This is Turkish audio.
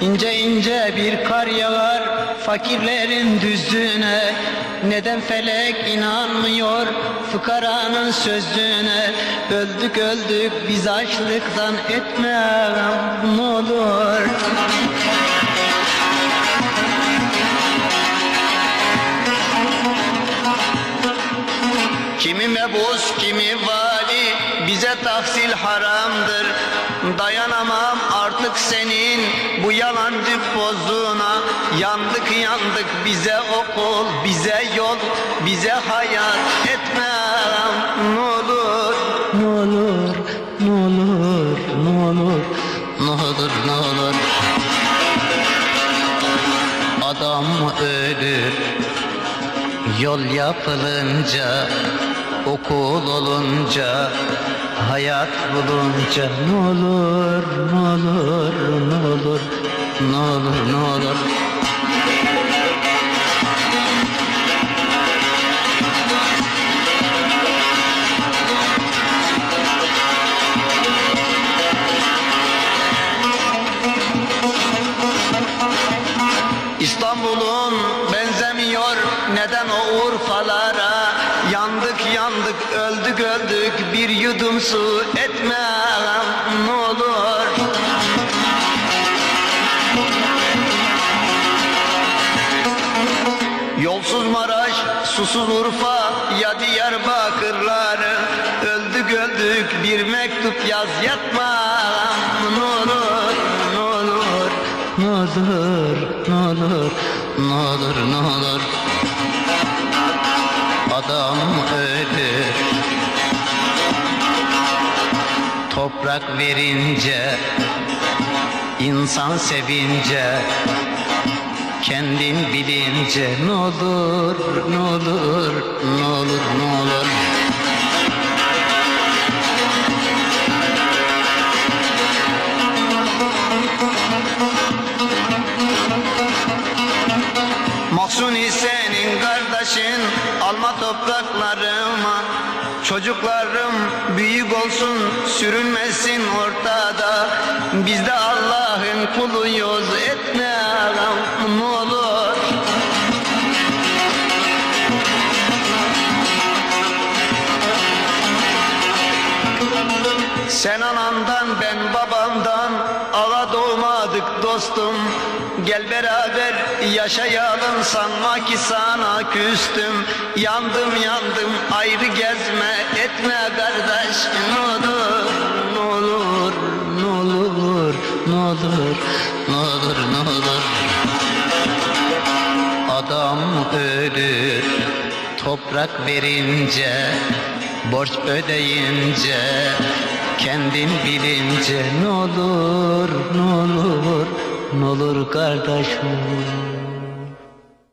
İnce ince bir kar yağar fakirlerin düzlüğüne Neden felek inanmıyor fıkaranın sözlüğüne Öldük öldük biz açlıktan etme ne olur. Kimi mebus kimi vali bize tahsil haramdır. Dayanamam artık senin bu yalancı pozuna Yandık yandık bize okul bize yol bize hayat etme ne olur Ne olur ne olur ne olur ne olur ne olur. Adam ölür Yol yapılınca, okul olunca, hayat bulunca ne olur, ne olur, ne olur, ne olur, ne olur. İstanbul'un benzemiyor neden o Urfalara Yandık yandık öldük öldük. Bir yudum su etme ne olur. Yolsuz Maraş, susuz Urfa ya Diyarbakırlar. Öldük öldük bir mektup yaz yatma ne olur ne olur ne olur ne olur ne olur ne olur Adam ölür. Toprak verince insan sevince Kendin bilince ne olur ne olur ne olur ne olur. Mahsuni senin kardeşin alma topraklarıma. Çocuklarım büyük olsun sürünmesin ortada. Biz de Allah'ın kuluyuz etme ne olur? Sen anandan ben babamdan doğmadık dostum. Gel beraber yaşayalım. Sanma ki sana küstüm. Yandım yandım. Ayrı gezme etme kardeş. Ne olur ne olur ne olur ne olur ne olur ne olur. Adam ölür toprak verince Borç ödeyince kendin bilince ne olur ne olur ne olur kardeşim